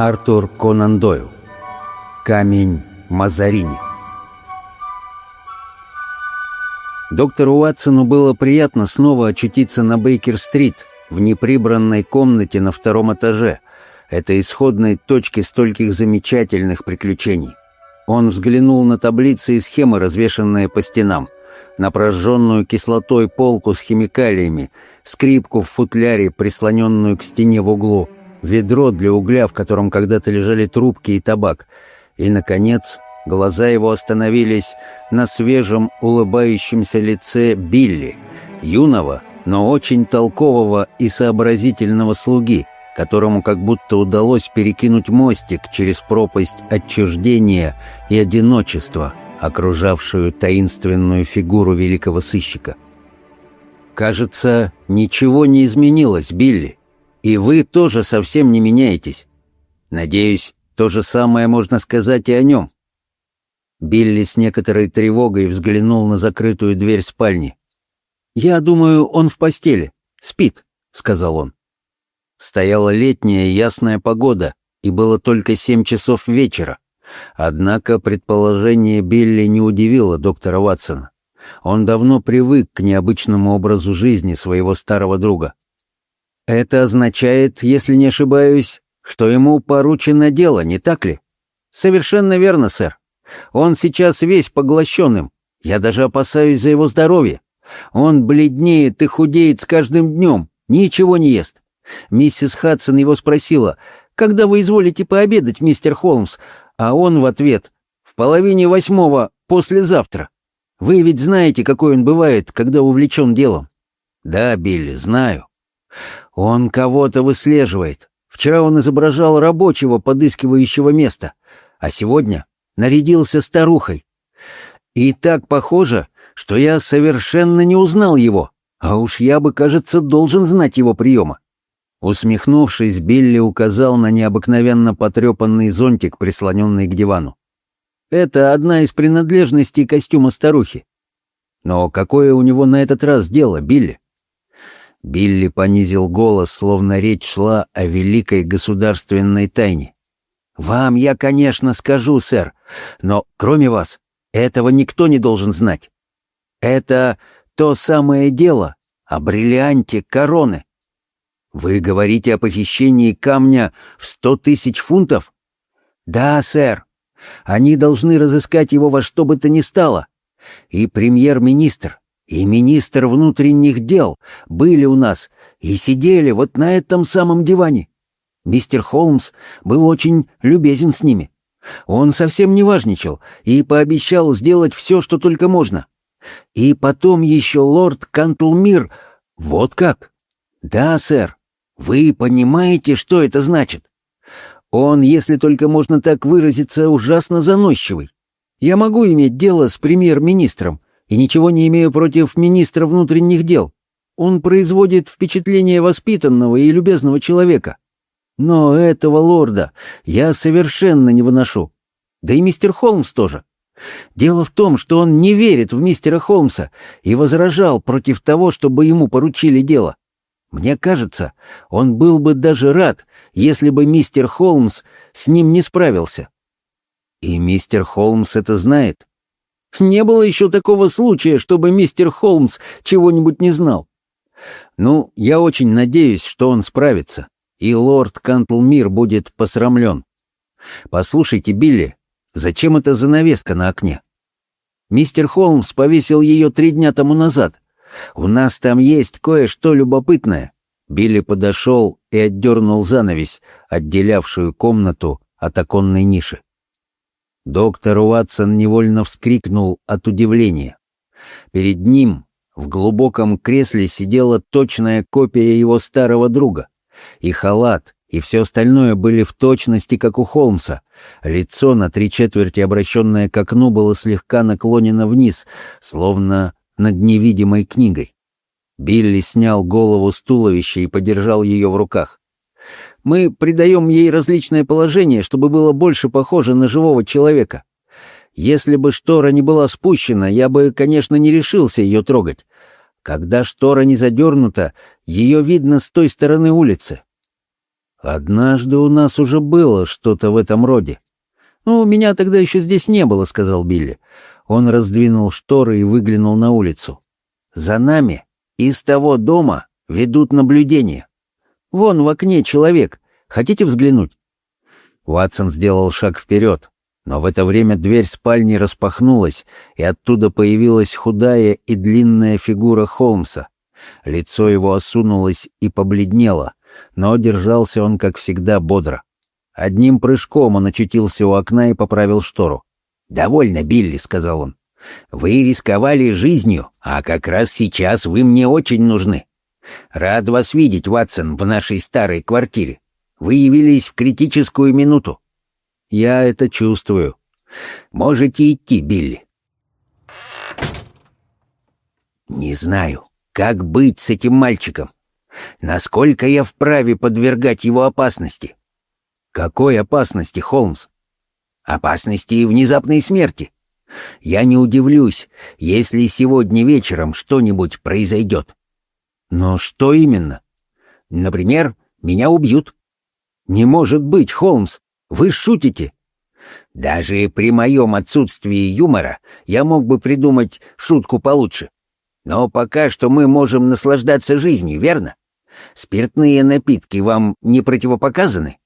Артур Конан Дойл. Камень Мазарини. Доктору Уатсону было приятно снова очутиться на Бейкер-стрит, в неприбранной комнате на втором этаже, этой исходной точке стольких замечательных приключений. Он взглянул на таблицы и схемы, развешанные по стенам, на прожженную кислотой полку с химикалиями, скрипку в футляре, прислоненную к стене в углу, ведро для угля, в котором когда-то лежали трубки и табак, и, наконец, глаза его остановились на свежем улыбающемся лице Билли, юного, но очень толкового и сообразительного слуги, которому как будто удалось перекинуть мостик через пропасть отчуждения и одиночества, окружавшую таинственную фигуру великого сыщика. «Кажется, ничего не изменилось, Билли, и вы тоже совсем не меняетесь. Надеюсь, то же самое можно сказать и о нем». Билли с некоторой тревогой взглянул на закрытую дверь спальни. «Я думаю, он в постели. Спит», — сказал он. Стояла летняя ясная погода, и было только семь часов вечера. Однако предположение Билли не удивило доктора Ватсона. Он давно привык к необычному образу жизни своего старого друга. «Это означает, если не ошибаюсь, что ему поручено дело, не так ли?» «Совершенно верно, сэр. Он сейчас весь поглощенным. Я даже опасаюсь за его здоровье. Он бледнеет и худеет с каждым днем, ничего не ест. Миссис Хадсон его спросила, «Когда вы изволите пообедать, мистер Холмс?» А он в ответ, «В половине восьмого послезавтра». Вы ведь знаете, какой он бывает, когда увлечен делом. Да, Билли, знаю. Он кого-то выслеживает. Вчера он изображал рабочего, подыскивающего место, а сегодня нарядился старухой. И так похоже, что я совершенно не узнал его, а уж я бы, кажется, должен знать его приема. Усмехнувшись, Билли указал на необыкновенно потрепанный зонтик, прислоненный к дивану. Это одна из принадлежностей костюма старухи. Но какое у него на этот раз дело, Билли? Билли понизил голос, словно речь шла о великой государственной тайне. «Вам я, конечно, скажу, сэр, но кроме вас этого никто не должен знать. Это то самое дело о бриллианте короны. Вы говорите о похищении камня в сто тысяч фунтов? Да, сэр. Они должны разыскать его во что бы то ни стало. И премьер-министр, и министр внутренних дел были у нас и сидели вот на этом самом диване. Мистер Холмс был очень любезен с ними. Он совсем не важничал и пообещал сделать все, что только можно. И потом еще лорд Кантлмир... Вот как? Да, сэр. Вы понимаете, что это значит? Он, если только можно так выразиться, ужасно заносчивый. Я могу иметь дело с премьер-министром, и ничего не имею против министра внутренних дел. Он производит впечатление воспитанного и любезного человека. Но этого лорда я совершенно не выношу. Да и мистер Холмс тоже. Дело в том, что он не верит в мистера Холмса и возражал против того, чтобы ему поручили дело. Мне кажется, он был бы даже рад, если бы мистер Холмс с ним не справился. И мистер Холмс это знает. Не было еще такого случая, чтобы мистер Холмс чего-нибудь не знал. Ну, я очень надеюсь, что он справится, и лорд Кантлмир будет посрамлен. Послушайте, Билли, зачем эта занавеска на окне? Мистер Холмс повесил ее три дня тому назад, у нас там есть кое-что любопытное». Билли подошел и отдернул занавесь, отделявшую комнату от оконной ниши. Доктор Уатсон невольно вскрикнул от удивления. Перед ним в глубоком кресле сидела точная копия его старого друга. И халат, и все остальное были в точности, как у Холмса. Лицо на три четверти, обращенное к окну, было слегка наклонено вниз, словно над невидимой книгой. Билли снял голову с туловища и подержал ее в руках. «Мы придаем ей различное положение, чтобы было больше похоже на живого человека. Если бы штора не была спущена, я бы, конечно, не решился ее трогать. Когда штора не задернута, ее видно с той стороны улицы. Однажды у нас уже было что-то в этом роде. «Ну, меня тогда еще здесь не было», — сказал Билли. Он раздвинул шторы и выглянул на улицу. «За нами из того дома ведут наблюдение. Вон в окне человек. Хотите взглянуть?» Ватсон сделал шаг вперед, но в это время дверь спальни распахнулась, и оттуда появилась худая и длинная фигура Холмса. Лицо его осунулось и побледнело, но держался он, как всегда, бодро. Одним прыжком он очутился у окна и поправил штору. «Довольно, Билли», — сказал он. «Вы рисковали жизнью, а как раз сейчас вы мне очень нужны. Рад вас видеть, Ватсон, в нашей старой квартире. Вы явились в критическую минуту». «Я это чувствую. Можете идти, Билли». «Не знаю, как быть с этим мальчиком. Насколько я вправе подвергать его опасности?» «Какой опасности, Холмс?» «Опасности и внезапной смерти. Я не удивлюсь, если сегодня вечером что-нибудь произойдет». «Но что именно?» «Например, меня убьют». «Не может быть, Холмс! Вы шутите!» «Даже при моем отсутствии юмора я мог бы придумать шутку получше. Но пока что мы можем наслаждаться жизнью, верно? Спиртные напитки вам не противопоказаны?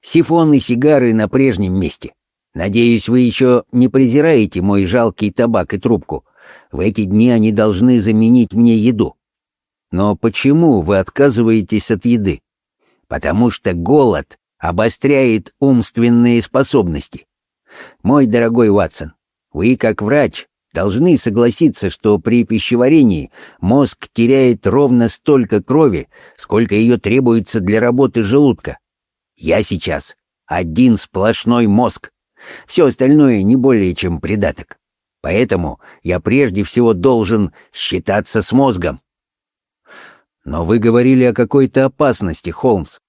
Сифон и сигары на прежнем месте. Надеюсь, вы еще не презираете мой жалкий табак и трубку. В эти дни они должны заменить мне еду. Но почему вы отказываетесь от еды? Потому что голод обостряет умственные способности. Мой дорогой Ватсон, вы, как врач, должны согласиться, что при пищеварении мозг теряет ровно столько крови, сколько ее требуется для работы желудка. Я сейчас один сплошной мозг. Все остальное не более чем придаток. Поэтому я прежде всего должен считаться с мозгом. Но вы говорили о какой-то опасности, Холмс.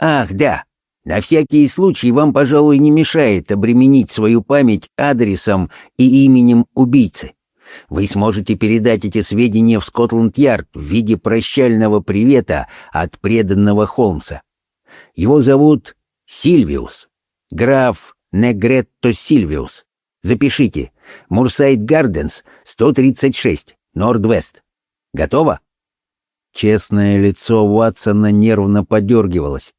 Ах, да. На всякий случай вам, пожалуй, не мешает обременить свою память адресом и именем убийцы. Вы сможете передать эти сведения в Скотланд-Ярд в виде прощального привета от преданного Холмса. Его зовут Сильвиус, граф Негретто Сильвиус. Запишите. Мурсайд Гарденс, 136, Норд-Вест. Готово? Честное лицо Уатсона нервно подергивалось.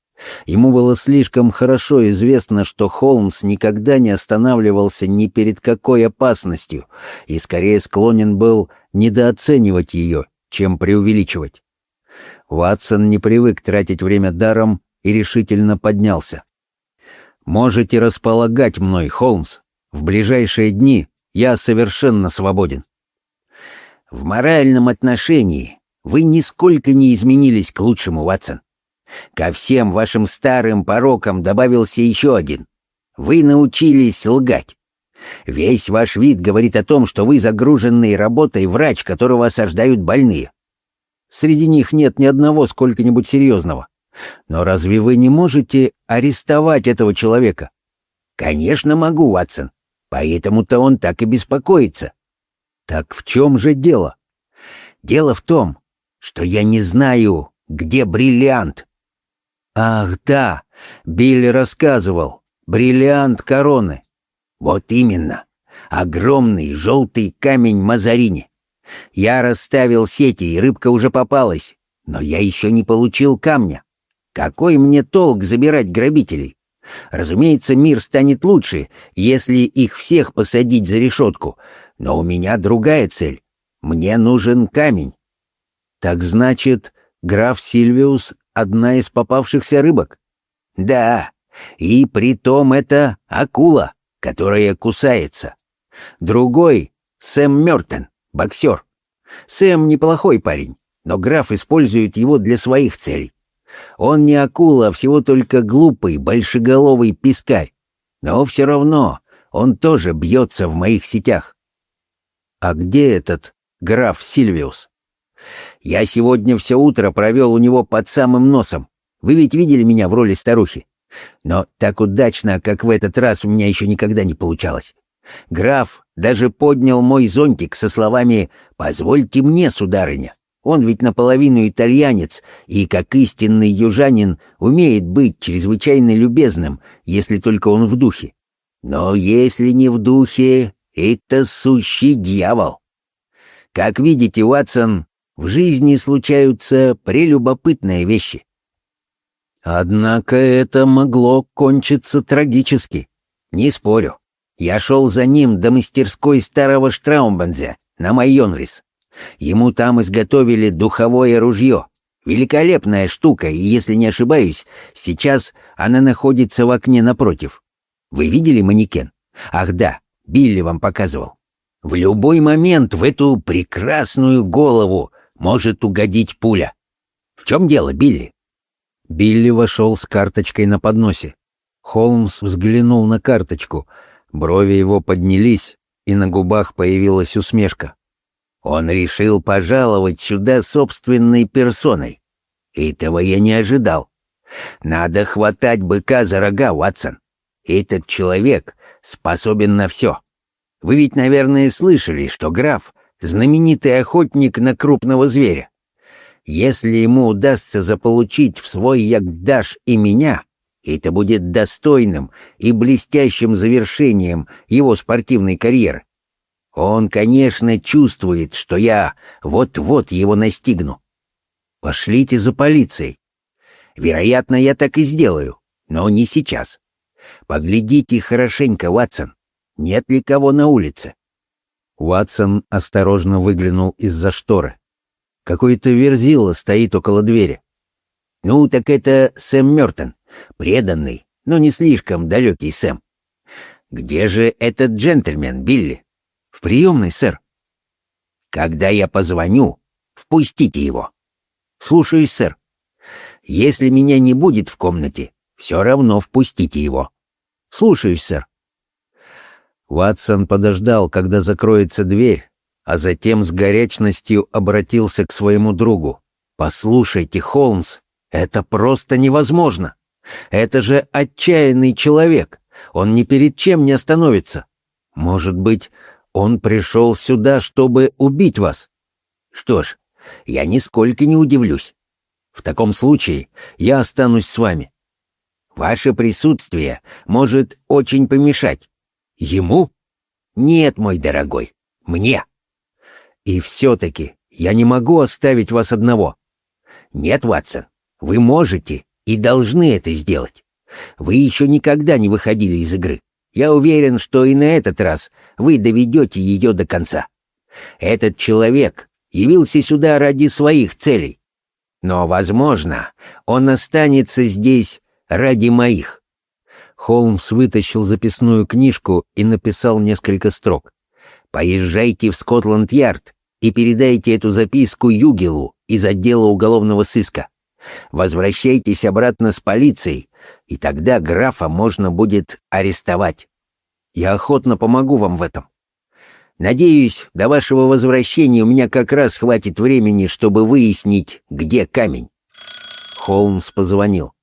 Ему было слишком хорошо известно, что Холмс никогда не останавливался ни перед какой опасностью и скорее склонен был недооценивать ее, чем преувеличивать. Ватсон не привык тратить время даром и решительно поднялся. «Можете располагать мной, Холмс. В ближайшие дни я совершенно свободен». «В моральном отношении вы нисколько не изменились к лучшему, Ватсон. Ко всем вашим старым порокам добавился еще один. Вы научились лгать. Весь ваш вид говорит о том, что вы загруженный работой врач, которого осаждают больные. Среди них нет ни одного сколько-нибудь серьезного. Но разве вы не можете арестовать этого человека? Конечно, могу, Ватсон. Поэтому-то он так и беспокоится. Так в чем же дело? Дело в том, что я не знаю, где бриллиант. Ах, да, Билли рассказывал. Бриллиант короны. Вот именно. Огромный желтый камень Мазарини. Я расставил сети, и рыбка уже попалась, но я еще не получил камня. Какой мне толк забирать грабителей? Разумеется, мир станет лучше, если их всех посадить за решетку, но у меня другая цель. Мне нужен камень. Так значит, граф Сильвиус — одна из попавшихся рыбок? Да, и при том это акула, которая кусается. Другой — Сэм Мёртон, боксер. Сэм неплохой парень, но граф использует его для своих целей. Он не акула, а всего только глупый, большеголовый пескарь. Но все равно он тоже бьется в моих сетях. А где этот граф Сильвиус? Я сегодня все утро провел у него под самым носом. Вы ведь видели меня в роли старухи. Но так удачно, как в этот раз, у меня еще никогда не получалось. Граф даже поднял мой зонтик со словами «Позвольте мне, сударыня». Он ведь наполовину итальянец, и, как истинный южанин, умеет быть чрезвычайно любезным, если только он в духе. Но если не в духе, это сущий дьявол. Как видите, Уатсон, в жизни случаются прелюбопытные вещи. Однако это могло кончиться трагически. Не спорю. Я шел за ним до мастерской старого Штраумбанзя на Майонрис. Ему там изготовили духовое ружье. Великолепная штука, и, если не ошибаюсь, сейчас она находится в окне напротив. Вы видели манекен? Ах да, Билли вам показывал. В любой момент в эту прекрасную голову может угодить пуля. В чем дело, Билли? Билли вошел с карточкой на подносе. Холмс взглянул на карточку. Брови его поднялись, и на губах появилась усмешка. Он решил пожаловать сюда собственной персоной. Этого я не ожидал. Надо хватать быка за рога, Ватсон. Этот человек способен на все. Вы ведь, наверное, слышали, что граф — знаменитый охотник на крупного зверя. Если ему удастся заполучить в свой ягдаш и меня, это будет достойным и блестящим завершением его спортивной карьеры. Он, конечно, чувствует, что я вот-вот его настигну. Пошлите за полицией. Вероятно, я так и сделаю, но не сейчас. Поглядите хорошенько, Ватсон, нет ли кого на улице. Ватсон осторожно выглянул из-за шторы. Какой-то верзила стоит около двери. Ну, так это Сэм Мёртон, преданный, но не слишком далекий Сэм. Где же этот джентльмен, Билли? В приемной, сэр. Когда я позвоню, впустите его. Слушаюсь, сэр. Если меня не будет в комнате, все равно впустите его. Слушаюсь, сэр. Ватсон подождал, когда закроется дверь, а затем с горячностью обратился к своему другу. «Послушайте, Холмс, это просто невозможно. Это же отчаянный человек. Он ни перед чем не остановится. Может быть, он пришел сюда, чтобы убить вас. Что ж, я нисколько не удивлюсь. В таком случае я останусь с вами. Ваше присутствие может очень помешать. Ему? Нет, мой дорогой, мне. И все-таки я не могу оставить вас одного. Нет, Ватсон, вы можете и должны это сделать. Вы еще никогда не выходили из игры. Я уверен, что и на этот раз вы доведете ее до конца. Этот человек явился сюда ради своих целей. Но, возможно, он останется здесь ради моих. Холмс вытащил записную книжку и написал несколько строк. «Поезжайте в Скотланд-Ярд и передайте эту записку Югелу из отдела уголовного сыска. Возвращайтесь обратно с полицией, и тогда графа можно будет арестовать. Я охотно помогу вам в этом. Надеюсь, до вашего возвращения у меня как раз хватит времени, чтобы выяснить, где камень. Холмс позвонил.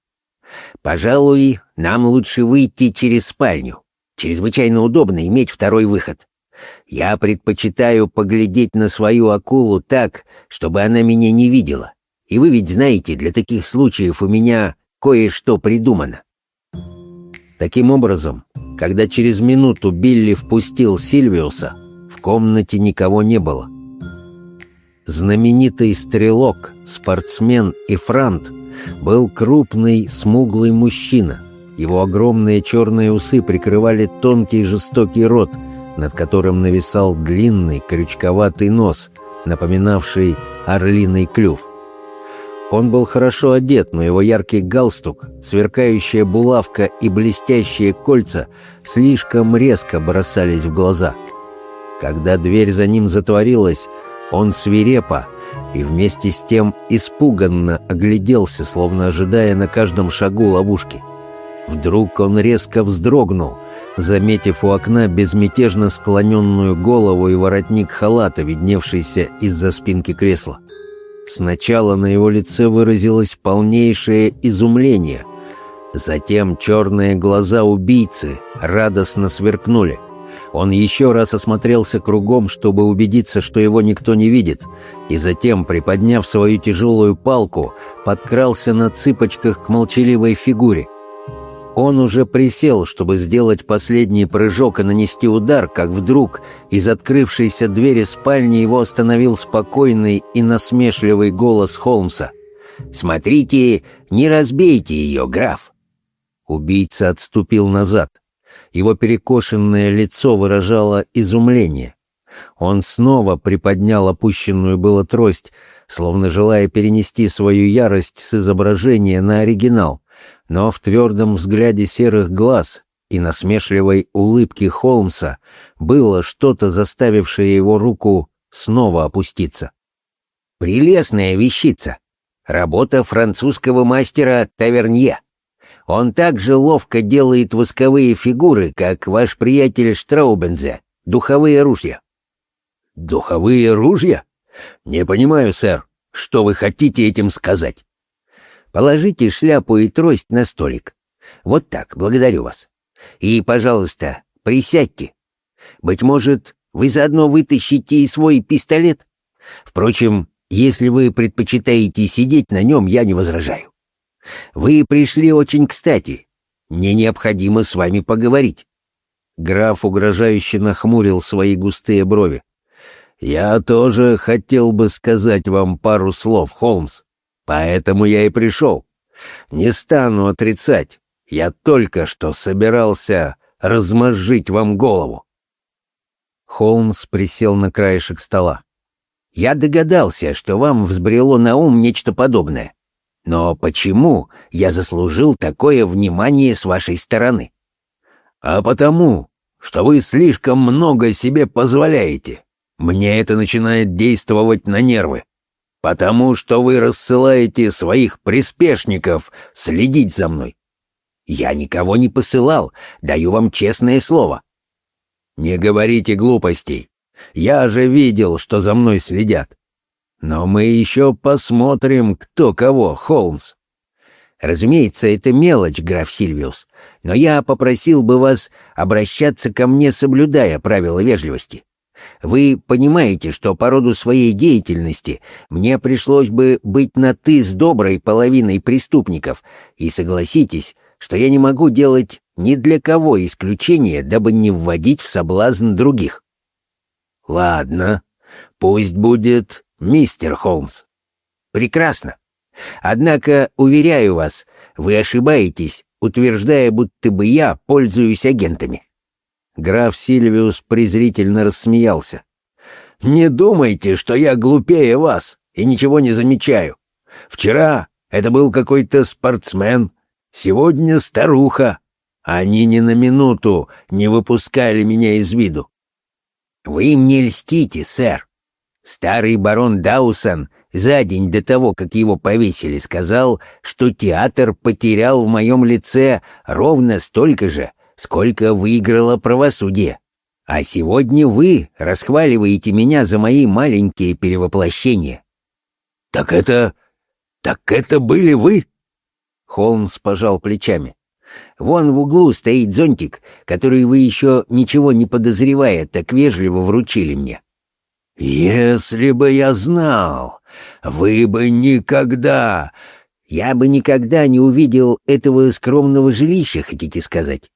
Пожалуй, нам лучше выйти через спальню. Чрезвычайно удобно иметь второй выход. Я предпочитаю поглядеть на свою акулу так, чтобы она меня не видела. И вы ведь знаете, для таких случаев у меня кое-что придумано. Таким образом, когда через минуту Билли впустил Сильвиуса, в комнате никого не было. Знаменитый стрелок, спортсмен и франт был крупный, смуглый мужчина. Его огромные черные усы прикрывали тонкий жестокий рот, над которым нависал длинный крючковатый нос, напоминавший орлиный клюв. Он был хорошо одет, но его яркий галстук, сверкающая булавка и блестящие кольца слишком резко бросались в глаза. Когда дверь за ним затворилась, он свирепо и вместе с тем испуганно огляделся, словно ожидая на каждом шагу ловушки. Вдруг он резко вздрогнул, заметив у окна безмятежно склоненную голову и воротник халата, видневшийся из-за спинки кресла. Сначала на его лице выразилось полнейшее изумление. Затем черные глаза убийцы радостно сверкнули. Он еще раз осмотрелся кругом, чтобы убедиться, что его никто не видит, и затем, приподняв свою тяжелую палку, подкрался на цыпочках к молчаливой фигуре. Он уже присел, чтобы сделать последний прыжок и нанести удар, как вдруг из открывшейся двери спальни его остановил спокойный и насмешливый голос Холмса. «Смотрите, не разбейте ее, граф!» Убийца отступил назад. Его перекошенное лицо выражало изумление. Он снова приподнял опущенную было трость, словно желая перенести свою ярость с изображения на оригинал, но в твердом взгляде серых глаз и насмешливой улыбке Холмса было что-то, заставившее его руку снова опуститься. «Прелестная вещица! Работа французского мастера Тавернье!» Он так же ловко делает восковые фигуры, как ваш приятель Штраубензе, духовые ружья. Духовые ружья? Не понимаю, сэр, что вы хотите этим сказать? Положите шляпу и трость на столик. Вот так, благодарю вас. И, пожалуйста, присядьте. Быть может, вы заодно вытащите и свой пистолет? Впрочем, если вы предпочитаете сидеть на нем, я не возражаю. Вы пришли очень кстати. Мне необходимо с вами поговорить». Граф угрожающе нахмурил свои густые брови. «Я тоже хотел бы сказать вам пару слов, Холмс. Поэтому я и пришел. Не стану отрицать. Я только что собирался размозжить вам голову». Холмс присел на краешек стола. «Я догадался, что вам взбрело на ум нечто подобное. Но почему я заслужил такое внимание с вашей стороны? А потому, что вы слишком много себе позволяете. Мне это начинает действовать на нервы. Потому что вы рассылаете своих приспешников следить за мной. Я никого не посылал, даю вам честное слово. Не говорите глупостей. Я же видел, что за мной следят. Но мы еще посмотрим, кто кого, Холмс. Разумеется, это мелочь, граф Сильвиус, но я попросил бы вас обращаться ко мне, соблюдая правила вежливости. Вы понимаете, что по роду своей деятельности мне пришлось бы быть на «ты» с доброй половиной преступников, и согласитесь, что я не могу делать ни для кого исключения, дабы не вводить в соблазн других. Ладно, пусть будет мистер Холмс. Прекрасно. Однако, уверяю вас, вы ошибаетесь, утверждая, будто бы я пользуюсь агентами. Граф Сильвиус презрительно рассмеялся. «Не думайте, что я глупее вас и ничего не замечаю. Вчера это был какой-то спортсмен, сегодня старуха. Они ни на минуту не выпускали меня из виду». «Вы мне льстите, сэр. Старый барон Даусон за день до того, как его повесили, сказал, что театр потерял в моем лице ровно столько же, сколько выиграло правосудие. А сегодня вы расхваливаете меня за мои маленькие перевоплощения. Так это... так это были вы? Холмс пожал плечами. Вон в углу стоит зонтик, который вы еще ничего не подозревая так вежливо вручили мне. «Если бы я знал, вы бы никогда...» «Я бы никогда не увидел этого скромного жилища, хотите сказать?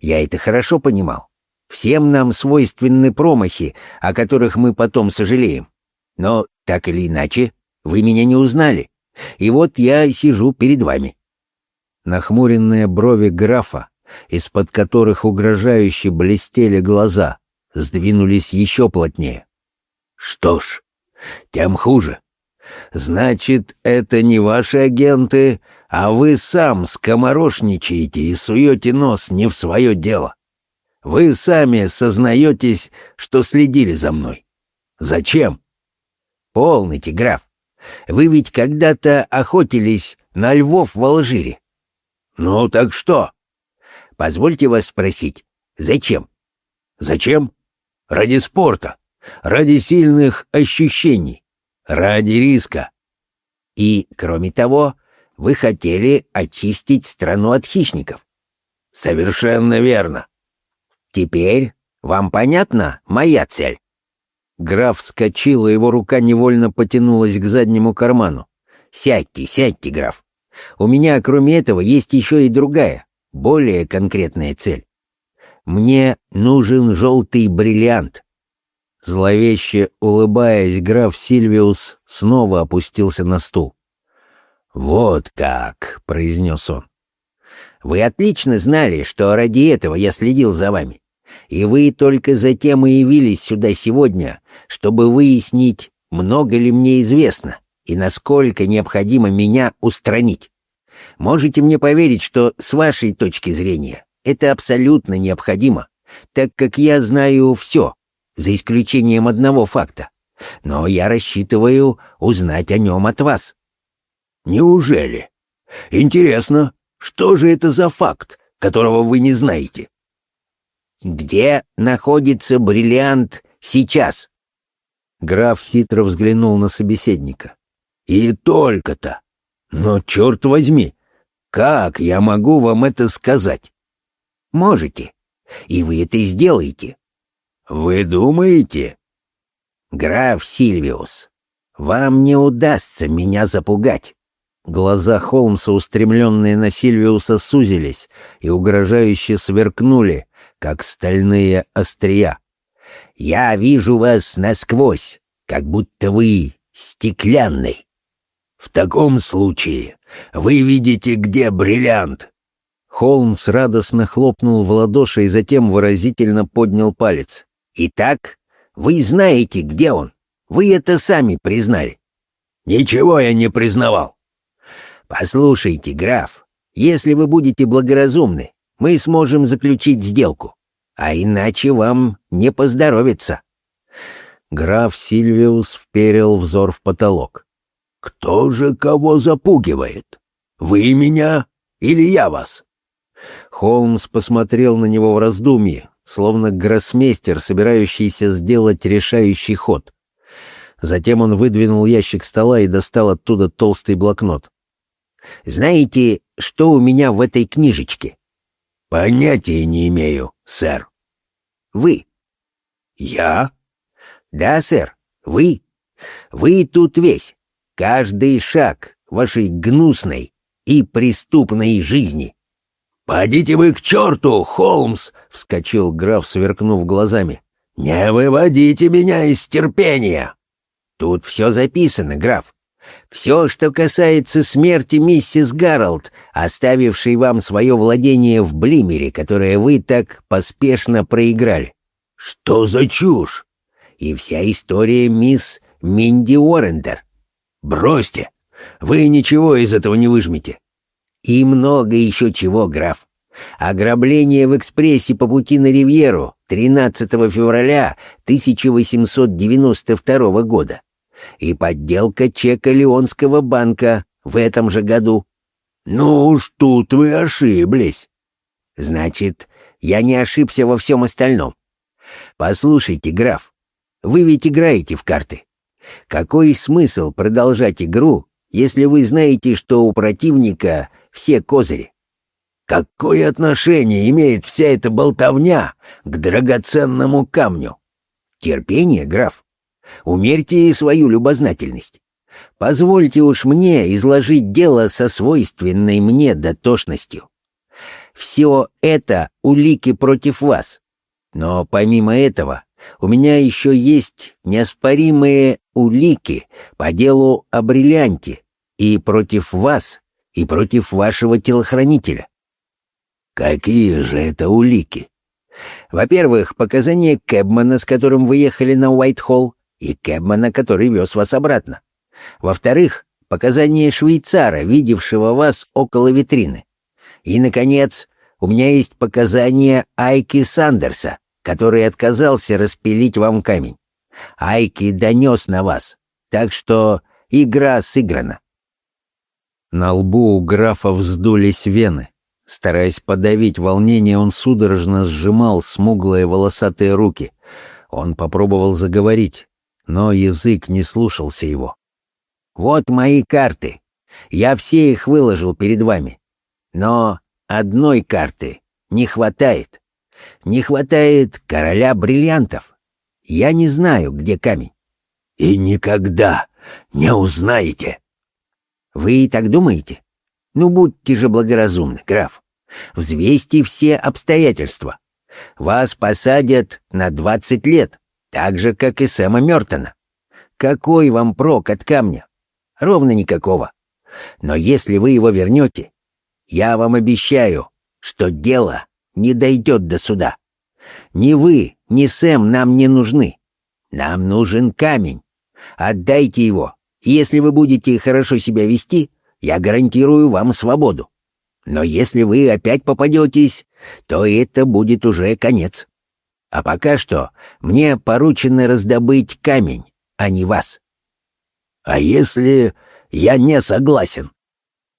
Я это хорошо понимал. Всем нам свойственны промахи, о которых мы потом сожалеем. Но, так или иначе, вы меня не узнали. И вот я сижу перед вами». Нахмуренные брови графа, из-под которых угрожающе блестели глаза, сдвинулись еще плотнее. Что ж, тем хуже. Значит, это не ваши агенты, а вы сам скоморошничаете и суете нос не в свое дело. Вы сами сознаетесь, что следили за мной. Зачем? Полный граф. Вы ведь когда-то охотились на львов в Алжире. Ну так что? Позвольте вас спросить, зачем? Зачем? Ради спорта ради сильных ощущений, ради риска. И, кроме того, вы хотели очистить страну от хищников. Совершенно верно. Теперь Вам понятна моя цель?» Граф вскочил, и его рука невольно потянулась к заднему карману. «Сядьте, сядьте, граф. У меня, кроме этого, есть еще и другая, более конкретная цель. Мне нужен желтый бриллиант». Зловеще улыбаясь, граф Сильвиус снова опустился на стул. «Вот как!» — произнес он. «Вы отлично знали, что ради этого я следил за вами. И вы только затем и явились сюда сегодня, чтобы выяснить, много ли мне известно и насколько необходимо меня устранить. Можете мне поверить, что с вашей точки зрения это абсолютно необходимо, так как я знаю все, за исключением одного факта. Но я рассчитываю узнать о нем от вас. Неужели? Интересно, что же это за факт, которого вы не знаете? Где находится бриллиант сейчас? Граф хитро взглянул на собеседника. И только-то. Но черт возьми, как я могу вам это сказать? Можете. И вы это сделаете. Вы думаете? Граф Сильвиус, вам не удастся меня запугать. Глаза Холмса, устремленные на Сильвиуса, сузились и угрожающе сверкнули, как стальные острия. «Я вижу вас насквозь, как будто вы стеклянный». «В таком случае вы видите, где бриллиант?» Холмс радостно хлопнул в ладоши и затем выразительно поднял палец. «Итак, вы знаете, где он. Вы это сами признали». «Ничего я не признавал. «Послушайте, граф, если вы будете благоразумны, мы сможем заключить сделку, а иначе вам не поздоровится». Граф Сильвиус вперил взор в потолок. «Кто же кого запугивает? Вы меня или я вас?» Холмс посмотрел на него в раздумье, словно гроссмейстер, собирающийся сделать решающий ход. Затем он выдвинул ящик стола и достал оттуда толстый блокнот. Знаете, что у меня в этой книжечке? Понятия не имею, сэр. Вы. Я? Да, сэр, вы. Вы тут весь. Каждый шаг вашей гнусной и преступной жизни. «Подите вы к черту, Холмс!» — вскочил граф, сверкнув глазами. «Не выводите меня из терпения!» «Тут все записано, граф. Все, что касается смерти миссис Гаролд, оставившей вам свое владение в Блимере, которое вы так поспешно проиграли. Что за чушь? И вся история мисс Минди Уоррендер. Бросьте, вы ничего из этого не выжмете. И много еще чего, граф. Ограбление в экспрессе по пути на Ривьеру 13 февраля 1892 года и подделка чека Леонского банка в этом же году. Ну уж тут вы ошиблись. Значит, я не ошибся во всем остальном. Послушайте, граф, вы ведь играете в карты. Какой смысл продолжать игру, если вы знаете, что у противника все козыри? Какое отношение имеет вся эта болтовня к драгоценному камню? Терпение, граф. Умерьте свою любознательность. Позвольте уж мне изложить дело со свойственной мне дотошностью. Все это улики против вас. Но помимо этого, у меня еще есть неоспоримые улики по делу о бриллианте и против вас, и против вашего телохранителя. Какие же это улики? Во-первых, показания Кэбмана, с которым вы ехали на Уайтхолл, и Кэбмана, который вез вас обратно. Во-вторых, показания швейцара, видевшего вас около витрины. И, наконец, у меня есть показания Айки Сандерса, который отказался распилить вам камень. Айки донес на вас, так что игра сыграна. На лбу у графа вздулись вены. Стараясь подавить волнение, он судорожно сжимал смуглые волосатые руки. Он попробовал заговорить, но язык не слушался его. «Вот мои карты. Я все их выложил перед вами. Но одной карты не хватает. Не хватает короля бриллиантов. Я не знаю, где камень. И никогда не узнаете. Вы и так думаете? Ну, будьте же благоразумны, граф. Взвесьте все обстоятельства. Вас посадят на двадцать лет, так же, как и Сэма Мёртона. Какой вам прок от камня? Ровно никакого. Но если вы его вернете, я вам обещаю, что дело не дойдет до суда. Ни вы, ни Сэм нам не нужны. Нам нужен камень. Отдайте его, если вы будете хорошо себя вести, я гарантирую вам свободу. Но если вы опять попадетесь, то это будет уже конец. А пока что мне поручено раздобыть камень, а не вас. А если я не согласен?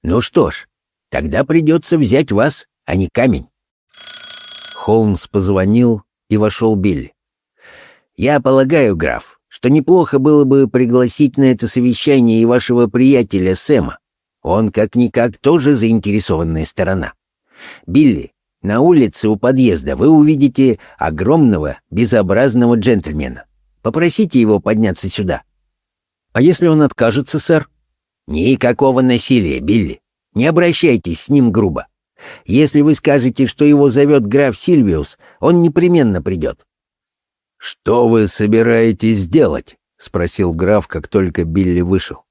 Ну что ж, тогда придется взять вас, а не камень. Холмс позвонил, и вошел Билли. «Я полагаю, граф, что неплохо было бы пригласить на это совещание и вашего приятеля Сэма. Он, как-никак, тоже заинтересованная сторона. Билли, на улице у подъезда вы увидите огромного, безобразного джентльмена. Попросите его подняться сюда». «А если он откажется, сэр?» «Никакого насилия, Билли. Не обращайтесь с ним грубо. Если вы скажете, что его зовет граф Сильвиус, он непременно придет». «Что вы собираетесь делать?» — спросил граф, как только Билли вышел.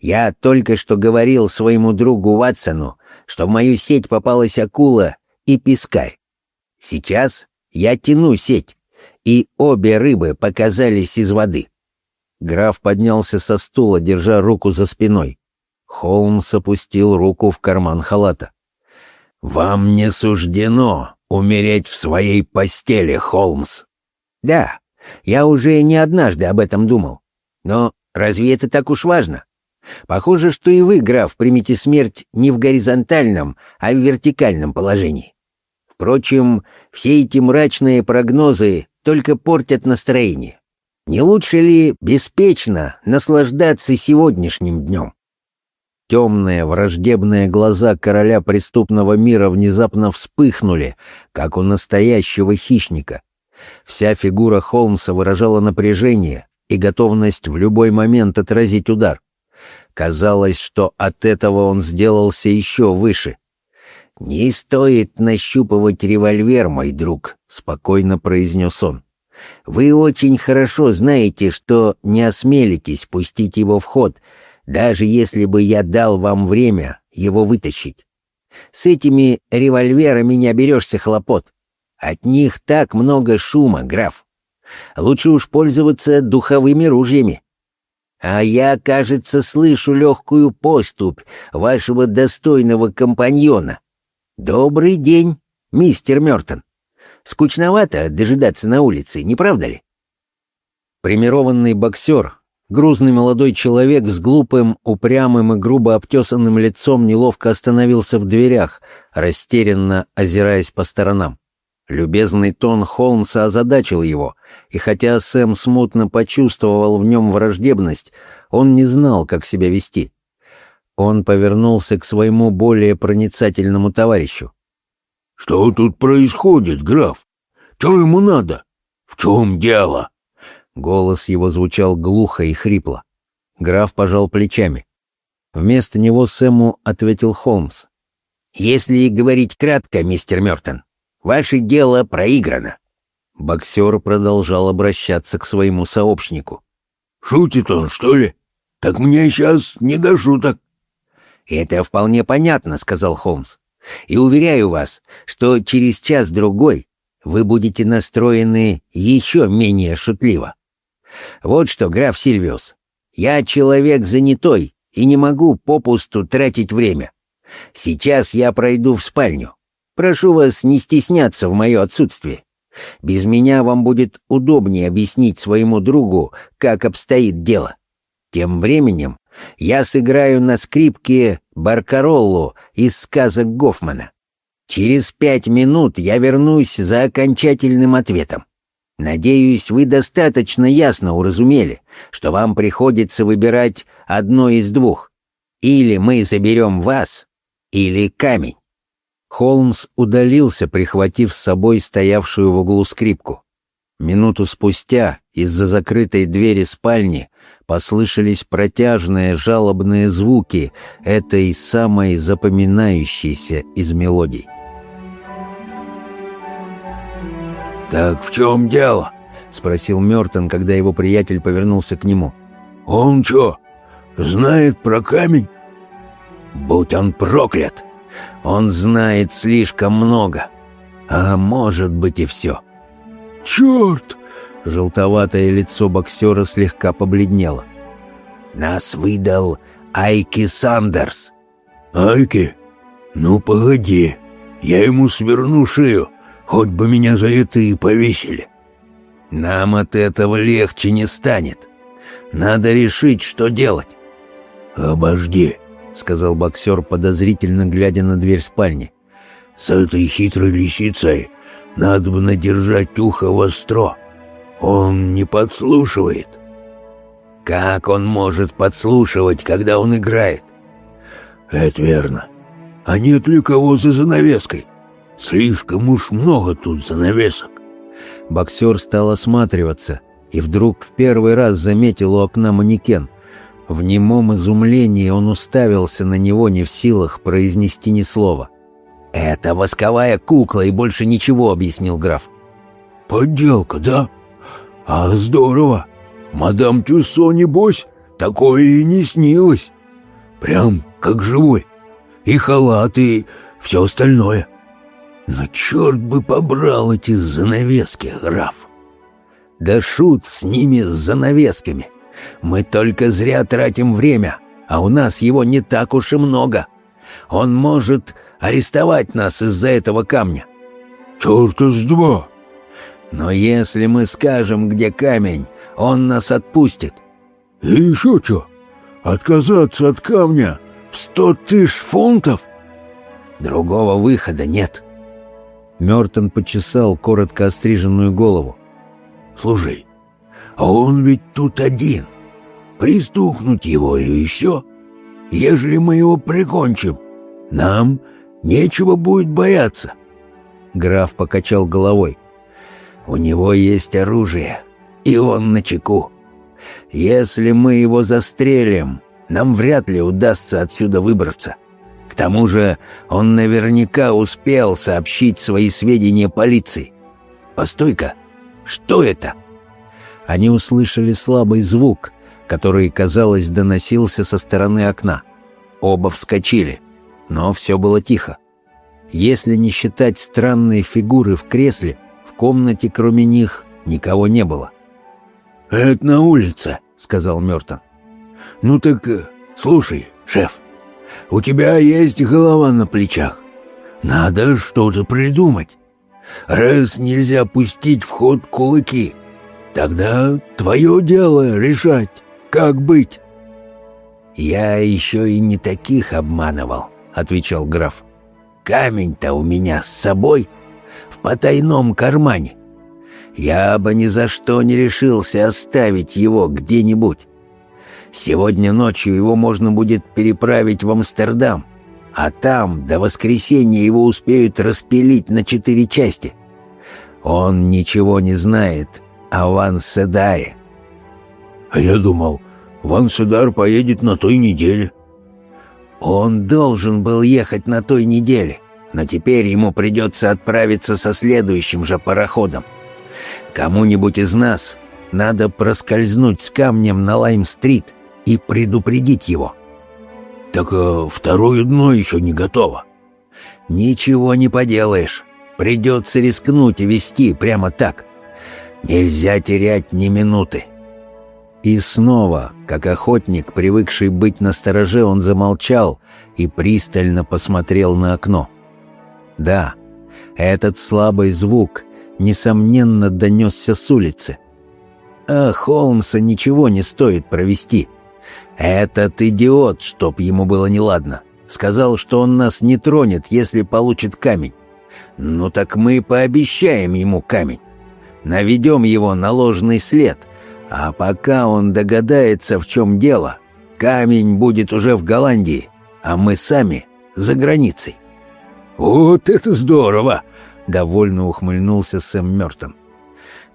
«Я только что говорил своему другу Ватсону, что в мою сеть попалась акула и пескарь. Сейчас я тяну сеть, и обе рыбы показались из воды». Граф поднялся со стула, держа руку за спиной. Холмс опустил руку в карман халата. «Вам не суждено умереть в своей постели, Холмс». «Да, я уже не однажды об этом думал. Но разве это так уж важно? Похоже, что и вы, граф, примете смерть не в горизонтальном, а в вертикальном положении. Впрочем, все эти мрачные прогнозы только портят настроение. Не лучше ли беспечно наслаждаться сегодняшним днем? Темные, враждебные глаза короля преступного мира внезапно вспыхнули, как у настоящего хищника. Вся фигура Холмса выражала напряжение и готовность в любой момент отразить удар. Казалось, что от этого он сделался еще выше. «Не стоит нащупывать револьвер, мой друг», — спокойно произнес он. «Вы очень хорошо знаете, что не осмелитесь пустить его в ход, даже если бы я дал вам время его вытащить. С этими револьверами не оберешься хлопот. От них так много шума, граф. Лучше уж пользоваться духовыми ружьями. А я, кажется, слышу легкую поступь вашего достойного компаньона. Добрый день, мистер Мертон. Скучновато дожидаться на улице, не правда ли? Примированный боксер Грузный молодой человек с глупым, упрямым и грубо обтесанным лицом неловко остановился в дверях, растерянно озираясь по сторонам. Любезный тон Холмса озадачил его, и хотя Сэм смутно почувствовал в нем враждебность, он не знал, как себя вести. Он повернулся к своему более проницательному товарищу. — Что тут происходит, граф? Что ему надо? В чем дело? Голос его звучал глухо и хрипло. Граф пожал плечами. Вместо него Сэму ответил Холмс. «Если говорить кратко, мистер Мёртон, ваше дело проиграно». Боксер продолжал обращаться к своему сообщнику. «Шутит он, что ли? Так мне сейчас не до шуток». «Это вполне понятно», — сказал Холмс. «И уверяю вас, что через час-другой вы будете настроены еще менее шутливо. Вот что, граф Сильвиус, я человек занятой и не могу попусту тратить время. Сейчас я пройду в спальню. Прошу вас не стесняться в мое отсутствие. Без меня вам будет удобнее объяснить своему другу, как обстоит дело. Тем временем я сыграю на скрипке Баркароллу из сказок Гофмана. Через пять минут я вернусь за окончательным ответом. Надеюсь, вы достаточно ясно уразумели, что вам приходится выбирать одно из двух. Или мы заберем вас, или камень. Холмс удалился, прихватив с собой стоявшую в углу скрипку. Минуту спустя из-за закрытой двери спальни послышались протяжные жалобные звуки этой самой запоминающейся из мелодий. «Так в чем дело?» — спросил Мертон, когда его приятель повернулся к нему. «Он что, знает про камень?» «Будь он проклят! Он знает слишком много, а может быть и все». «Черт!» — желтоватое лицо боксера слегка побледнело. «Нас выдал Айки Сандерс». «Айки? Ну, погоди, я ему сверну шею, хоть бы меня за это и повесили». «Нам от этого легче не станет. Надо решить, что делать». «Обожди», — сказал боксер, подозрительно глядя на дверь спальни. «С этой хитрой лисицей надо бы надержать ухо востро. Он не подслушивает». «Как он может подслушивать, когда он играет?» «Это верно. А нет ли кого за занавеской? Слишком уж много тут занавесок». Боксер стал осматриваться и вдруг в первый раз заметил у окна манекен. В немом изумлении он уставился на него не в силах произнести ни слова. «Это восковая кукла и больше ничего», — объяснил граф. «Подделка, да? А здорово! Мадам Тюссо, небось, такое и не снилось. Прям как живой. И халат, и все остальное. Но черт бы побрал эти занавески, граф!» «Да шут с ними, с занавесками!» Мы только зря тратим время, а у нас его не так уж и много. Он может арестовать нас из-за этого камня». «Черта с два!» «Но если мы скажем, где камень, он нас отпустит». «И еще что? Отказаться от камня в сто тысяч фунтов?» «Другого выхода нет». Мертон почесал коротко остриженную голову. «Слушай, а он ведь тут один. Пристукнуть его и все. Ежели мы его прикончим, нам нечего будет бояться. Граф покачал головой. У него есть оружие, и он на чеку. Если мы его застрелим, нам вряд ли удастся отсюда выбраться. К тому же он наверняка успел сообщить свои сведения полиции. Постой-ка, что это?» Они услышали слабый звук, который, казалось, доносился со стороны окна. Оба вскочили, но все было тихо. Если не считать странные фигуры в кресле, в комнате кроме них никого не было. «Это на улице», — сказал Мертон. «Ну так, э, слушай, шеф, у тебя есть голова на плечах. Надо что-то придумать. Раз нельзя пустить в ход кулаки, Тогда твое дело решать, как быть. «Я еще и не таких обманывал», — отвечал граф. «Камень-то у меня с собой, в потайном кармане. Я бы ни за что не решился оставить его где-нибудь. Сегодня ночью его можно будет переправить в Амстердам, а там до воскресенья его успеют распилить на четыре части. Он ничего не знает о Ван Седаре. А я думал, Ван Седар поедет на той неделе. Он должен был ехать на той неделе, но теперь ему придется отправиться со следующим же пароходом. Кому-нибудь из нас надо проскользнуть с камнем на Лайм-стрит и предупредить его. Так э, второе дно еще не готово. Ничего не поделаешь. Придется рискнуть и вести прямо так. Нельзя терять ни минуты. И снова, как охотник, привыкший быть на стороже, он замолчал и пристально посмотрел на окно. Да, этот слабый звук, несомненно, донесся с улицы. А Холмса ничего не стоит провести. Этот идиот, чтоб ему было неладно, сказал, что он нас не тронет, если получит камень. Ну так мы пообещаем ему камень наведем его на ложный след, а пока он догадается, в чем дело, камень будет уже в Голландии, а мы сами за границей. «Вот это здорово!» — довольно ухмыльнулся Сэм Мёртон.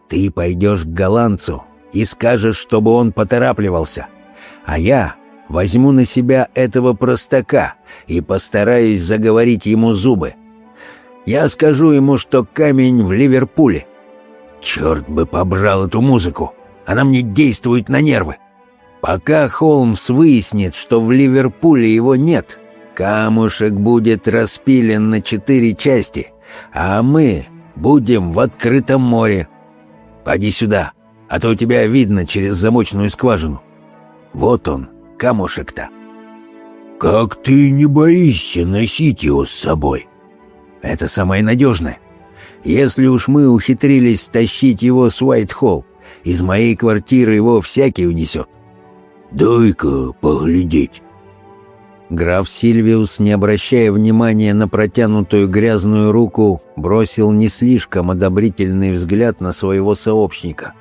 «Ты пойдешь к голландцу и скажешь, чтобы он поторапливался, а я возьму на себя этого простака и постараюсь заговорить ему зубы. Я скажу ему, что камень в Ливерпуле. Черт бы побрал эту музыку! Она мне действует на нервы. Пока Холмс выяснит, что в Ливерпуле его нет, камушек будет распилен на четыре части, а мы будем в открытом море. Поди сюда, а то тебя видно через замочную скважину. Вот он, камушек-то. Как ты не боишься носить его с собой? Это самое надежное. Если уж мы ухитрились тащить его с Уайт-Холл, из моей квартиры его всякий унесет. Дай-ка поглядеть. Граф Сильвиус, не обращая внимания на протянутую грязную руку, бросил не слишком одобрительный взгляд на своего сообщника.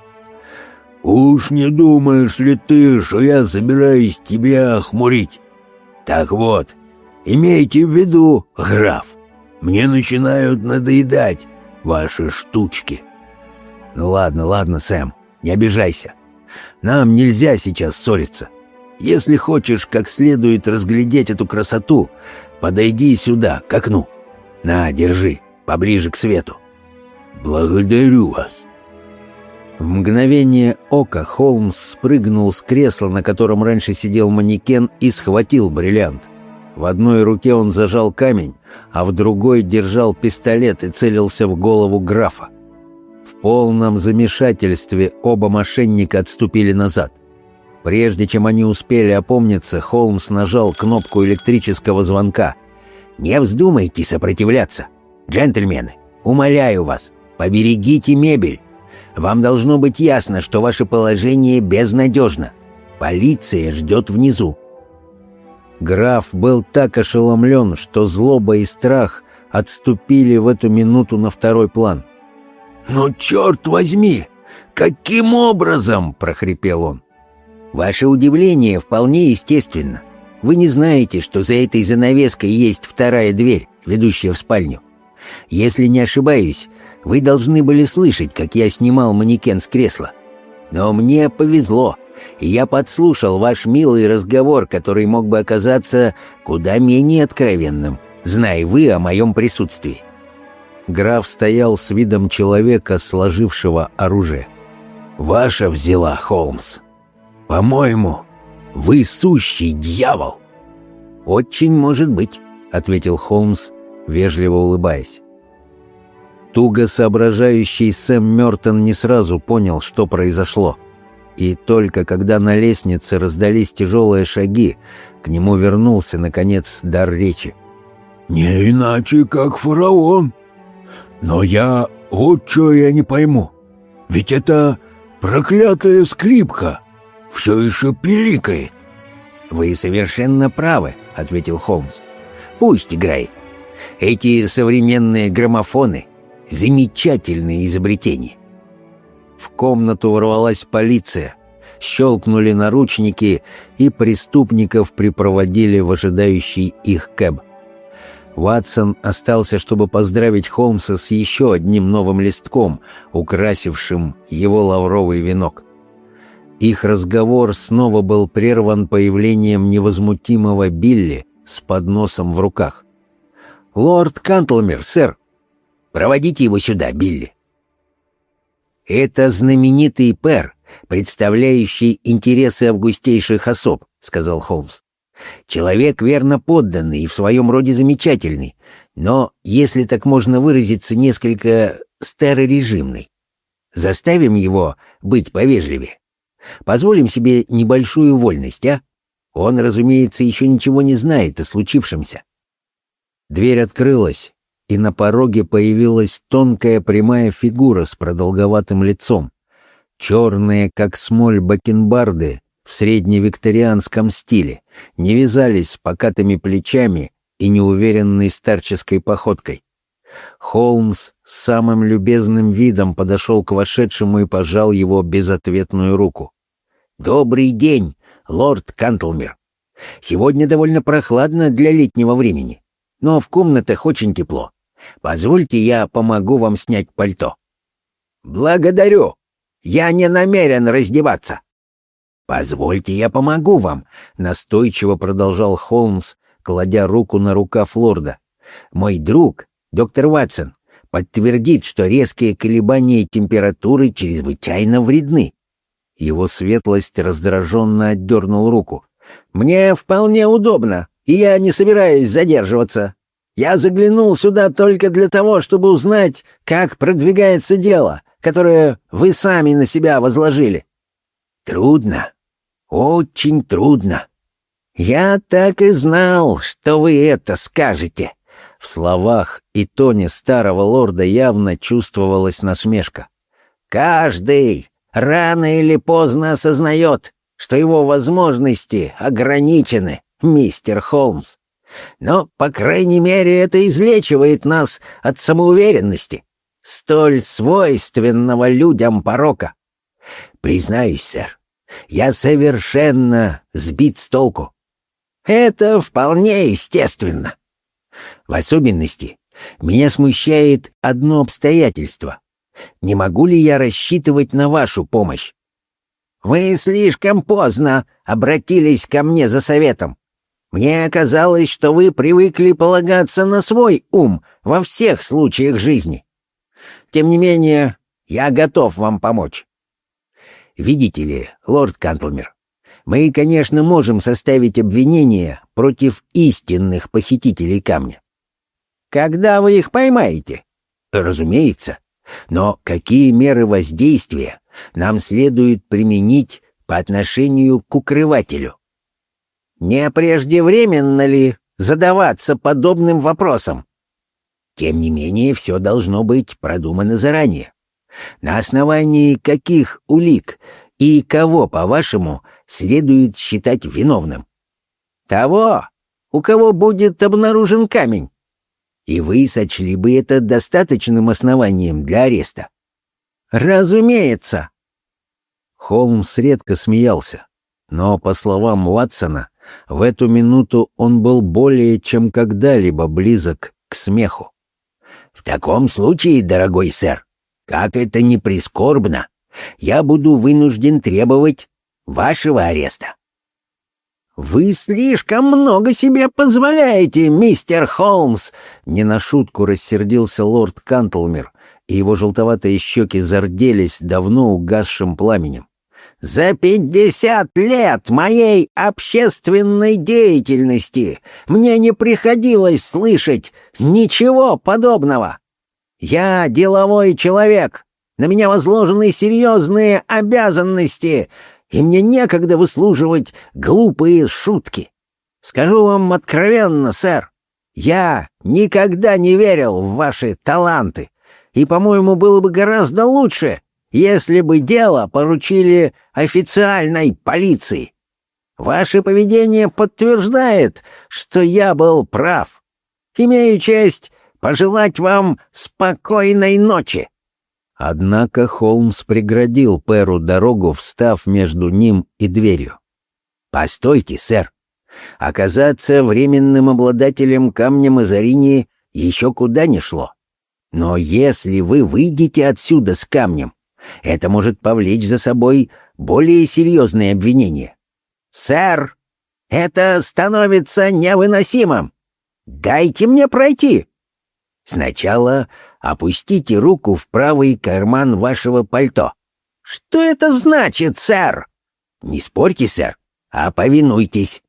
«Уж не думаешь ли ты, что я собираюсь тебя охмурить? Так вот, имейте в виду, граф, мне начинают надоедать ваши штучки». «Ну ладно, ладно, Сэм, не обижайся. Нам нельзя сейчас ссориться. Если хочешь как следует разглядеть эту красоту, подойди сюда, к окну. На, держи, поближе к свету. Благодарю вас. В мгновение ока Холмс спрыгнул с кресла, на котором раньше сидел манекен, и схватил бриллиант. В одной руке он зажал камень, а в другой держал пистолет и целился в голову графа. В полном замешательстве оба мошенника отступили назад. Прежде чем они успели опомниться, Холмс нажал кнопку электрического звонка. «Не вздумайте сопротивляться! Джентльмены, умоляю вас, поберегите мебель! Вам должно быть ясно, что ваше положение безнадежно. Полиция ждет внизу». Граф был так ошеломлен, что злоба и страх отступили в эту минуту на второй план. «Ну, черт возьми! Каким образом?» — прохрипел он. Ваше удивление вполне естественно. Вы не знаете, что за этой занавеской есть вторая дверь, ведущая в спальню. Если не ошибаюсь, вы должны были слышать, как я снимал манекен с кресла. Но мне повезло, я подслушал ваш милый разговор, который мог бы оказаться куда менее откровенным, зная вы о моем присутствии. Граф стоял с видом человека, сложившего оружие. «Ваша взяла, Холмс», «По-моему, вы сущий дьявол!» «Очень может быть», — ответил Холмс, вежливо улыбаясь. Туго соображающий Сэм Мёртон не сразу понял, что произошло. И только когда на лестнице раздались тяжелые шаги, к нему вернулся, наконец, дар речи. «Не иначе, как фараон. Но я вот что я не пойму. Ведь это проклятая скрипка все еще пиликает. «Вы совершенно правы», — ответил Холмс. «Пусть играет. Эти современные граммофоны — замечательные изобретения». В комнату ворвалась полиция. Щелкнули наручники, и преступников припроводили в ожидающий их кэб. Ватсон остался, чтобы поздравить Холмса с еще одним новым листком, украсившим его лавровый венок. Их разговор снова был прерван появлением невозмутимого Билли с подносом в руках. «Лорд Кантлмер, сэр! Проводите его сюда, Билли!» «Это знаменитый пэр, представляющий интересы августейших особ», — сказал Холмс. «Человек верно подданный и в своем роде замечательный, но, если так можно выразиться, несколько старорежимный. Заставим его быть повежливее». Позволим себе небольшую вольность, а? Он, разумеется, еще ничего не знает о случившемся. Дверь открылась, и на пороге появилась тонкая прямая фигура с продолговатым лицом. Черные, как смоль, бакенбарды в средневикторианском стиле не вязались с покатыми плечами и неуверенной старческой походкой. Холмс с самым любезным видом подошел к вошедшему и пожал его безответную руку. «Добрый день, лорд Кантлмер. Сегодня довольно прохладно для летнего времени. Но в комнатах очень тепло. Позвольте, я помогу вам снять пальто». «Благодарю. Я не намерен раздеваться». «Позвольте, я помогу вам», — настойчиво продолжал Холмс, кладя руку на рукав лорда. «Мой друг, доктор Ватсон, подтвердит, что резкие колебания температуры чрезвычайно вредны». Его светлость раздраженно отдернул руку. «Мне вполне удобно, и я не собираюсь задерживаться. Я заглянул сюда только для того, чтобы узнать, как продвигается дело, которое вы сами на себя возложили». «Трудно, очень трудно. Я так и знал, что вы это скажете». В словах и тоне старого лорда явно чувствовалась насмешка. «Каждый рано или поздно осознает, что его возможности ограничены, мистер Холмс. Но, по крайней мере, это излечивает нас от самоуверенности, столь свойственного людям порока. Признаюсь, сэр, я совершенно сбит с толку. Это вполне естественно. В особенности меня смущает одно обстоятельство. Не могу ли я рассчитывать на вашу помощь? Вы слишком поздно обратились ко мне за советом. Мне казалось, что вы привыкли полагаться на свой ум во всех случаях жизни. Тем не менее, я готов вам помочь. Видите ли, лорд Кантлмер, мы, конечно, можем составить обвинение против истинных похитителей камня. Когда вы их поймаете? Разумеется. Но какие меры воздействия нам следует применить по отношению к укрывателю? Не преждевременно ли задаваться подобным вопросом? Тем не менее, все должно быть продумано заранее. На основании каких улик и кого, по-вашему, следует считать виновным? Того, у кого будет обнаружен камень и вы сочли бы это достаточным основанием для ареста? Разумеется. Холмс редко смеялся, но, по словам Уатсона, в эту минуту он был более чем когда-либо близок к смеху. «В таком случае, дорогой сэр, как это ни прискорбно, я буду вынужден требовать вашего ареста». «Вы слишком много себе позволяете, мистер Холмс!» Не на шутку рассердился лорд Кантлмер, и его желтоватые щеки зарделись давно угасшим пламенем. «За пятьдесят лет моей общественной деятельности мне не приходилось слышать ничего подобного. Я деловой человек, на меня возложены серьезные обязанности, и мне некогда выслуживать глупые шутки. Скажу вам откровенно, сэр, я никогда не верил в ваши таланты, и, по-моему, было бы гораздо лучше, если бы дело поручили официальной полиции. Ваше поведение подтверждает, что я был прав. Имею честь пожелать вам спокойной ночи. Однако Холмс преградил Перу дорогу, встав между ним и дверью. «Постойте, сэр. Оказаться временным обладателем камня Мазарини еще куда не шло. Но если вы выйдете отсюда с камнем, это может повлечь за собой более серьезные обвинения. Сэр, это становится невыносимым. Дайте мне пройти. Сначала опустите руку в правый карман вашего пальто. Что это значит, сэр? Не спорьте, сэр, а повинуйтесь.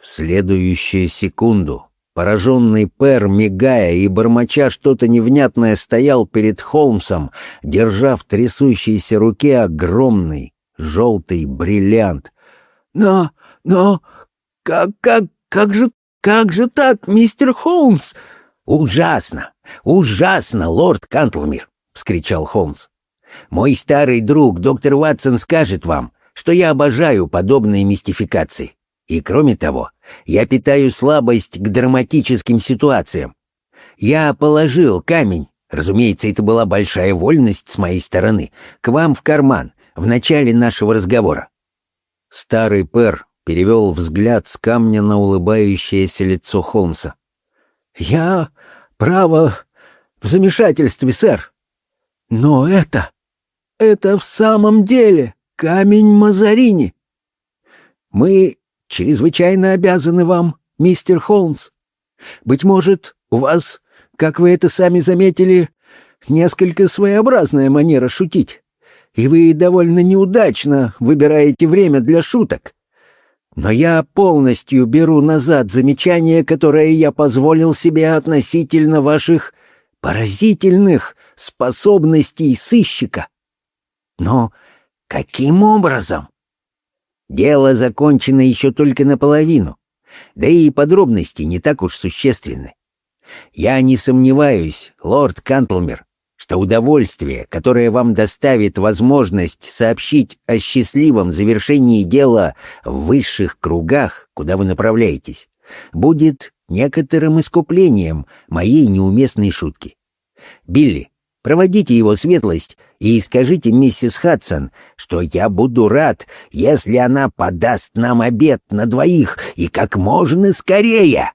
В следующую секунду пораженный Пер, мигая и бормоча что-то невнятное, стоял перед Холмсом, держа в трясущейся руке огромный желтый бриллиант. «Но, но, как, как, как же, как же так, мистер Холмс?» «Ужасно! Ужасно, лорд Кантлмир!» — вскричал Холмс. «Мой старый друг, доктор Ватсон, скажет вам, что я обожаю подобные мистификации. И кроме того, я питаю слабость к драматическим ситуациям. Я положил камень, разумеется, это была большая вольность с моей стороны, к вам в карман в начале нашего разговора». Старый пэр перевел взгляд с камня на улыбающееся лицо Холмса. «Я, право, в замешательстве, сэр. Но это... это в самом деле камень Мазарини. Мы чрезвычайно обязаны вам, мистер Холмс. Быть может, у вас, как вы это сами заметили, несколько своеобразная манера шутить, и вы довольно неудачно выбираете время для шуток. Но я полностью беру назад замечание, которое я позволил себе относительно ваших поразительных способностей сыщика. Но каким образом? Дело закончено еще только наполовину, да и подробности не так уж существенны. Я не сомневаюсь, лорд Кантлмер, что удовольствие, которое вам доставит возможность сообщить о счастливом завершении дела в высших кругах, куда вы направляетесь, будет некоторым искуплением моей неуместной шутки. Билли, проводите его светлость и скажите миссис Хадсон, что я буду рад, если она подаст нам обед на двоих и как можно скорее.